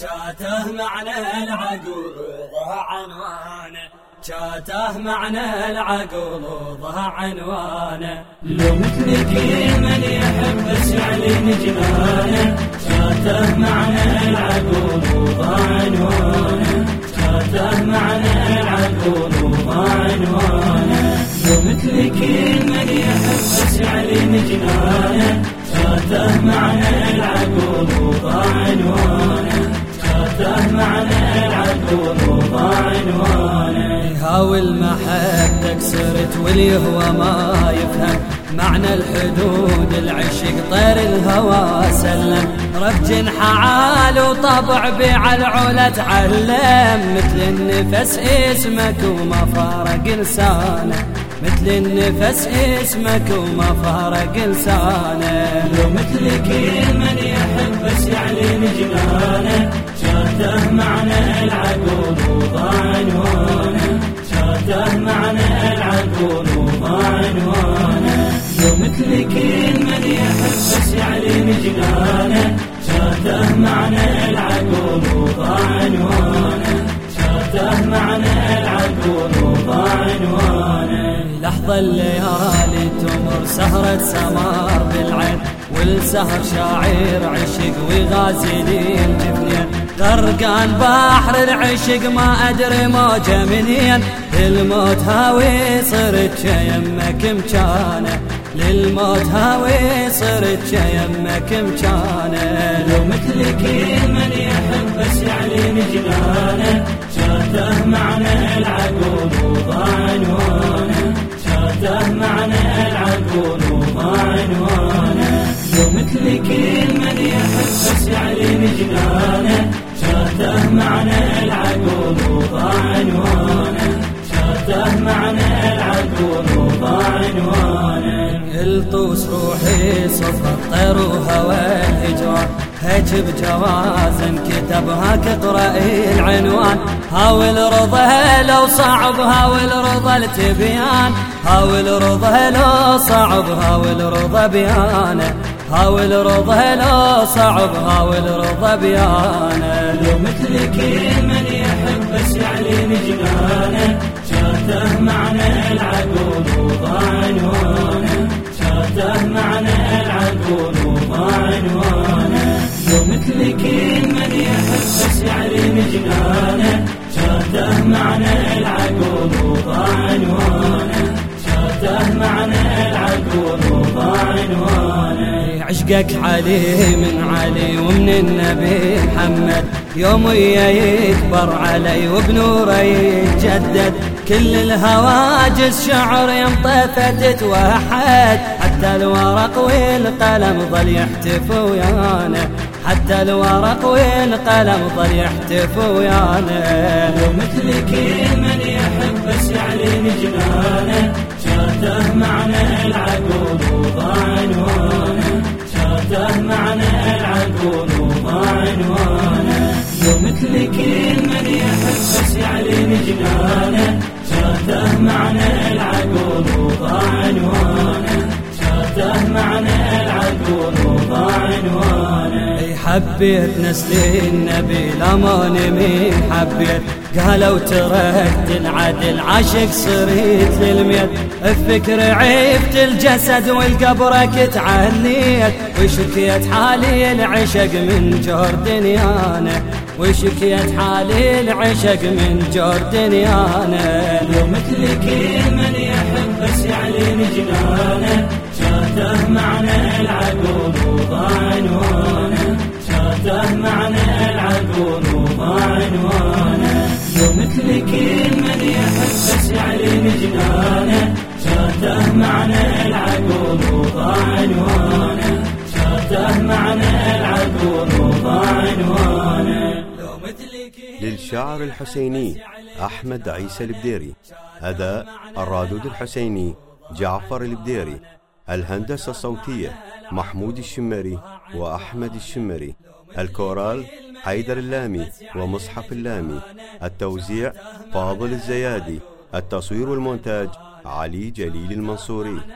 شاته معنى العقول عنوانه. شاته معنى العقول عنوانه. لو مثلك من يحب سعلي جنانه شاته معنى العقول عنوانه. شاته معنى العقول عنوانه. لو مثلك من العقول عنوانه هاوي المحبة كسرت واليهوى ما يفهم. معنى الحدود العشق طير الهوى سلم. رب جنح عال وطبع بيع العلا تعلم. مثل النفس اسمك وما فارق لسانه. مثل النفس اسمك وما فارق لسانه. لو مثلك من يحب بس يعلن جنانه شاته معنى جنانه شاته معنى العقول وضاع عنوانه شاته معنى العقول وضاع عنوانه لحظة الليالي تمر سهرة سمار بالعين. والسهر شاعر عشق وغازلين الجفنين غرقان بحر العشق ما أدري موجة منين. للموت هاوي صرت يمك مكانه. للموت هاوي صرت يمك مكانه لو مثلك من يحب بس يعلن جنانه شاته معنى العقول وضاع عنوانه شاته معنى العقول وضاع عنوانه لو مثلك من يحب بس يعلن جنانه شاته معنى العقول وضاع عنوانه شاته معنى العقول وضاع عنوانه الطوس روحي صفر طير وهوى الهجران. هيك بجوازن كتبها كقرأي العنوان. هاول رضا لو صعب هاول رضا التبيان هاول رضا لو صعب هاول رضا بيانه هاول رضا لو صعب هاول رضا بيانه لو مثلك من يحب بس يعلن جنانه شاته معنى العقول وضاع عنوانه شاته معنى العقول وضاع عنوانه لو مثلك من يحب بس يعلن جنانه شاته معنى العقول وضاع عنوانه شاته معنى العقول وضاع عنوانه عشقك علي من علي ومن النبي محمد. يوم يكبر علي وبنوره يتجدد. كل الهواجس شعر ينطفى تتوحد حتى الورق والقلم ظل يحتف ويانا. حتى الورق والقلم ظل يحتف ويانا. ومثلك من يحب بس يعلن جنانه شاته معنى العقول وضاع عنوانه شاته معنى العقول وضاع عنوانه ومثلك من حبيت نسل النبي لماني مين حبيت. قالوا تركت العدل عاشق صريت للميت. الفكر عيبت الجسد والقبرك تعليت وشكيت حالي العشق من جور دنيانا وشكيت حالي العشق من جور دنيانا لو مثلك من يحب بس يعلن جنانه شاته معنى العقول مثلك من يحب يعلن جنانه شاته معنى العقول وضاع عنوانه شاته معنى العقول وضاع عنوانه للشاعر الحسيني أحمد عيسى البديري. أداء الرادود الحسيني جعفر البديري الهندسة الصوتية محمود الشمري وأحمد الشمري الكورال حيدر اللامي ومصحف اللامي التوزيع فاضل الزيادي التصوير والمونتاج علي جليل المنصوري.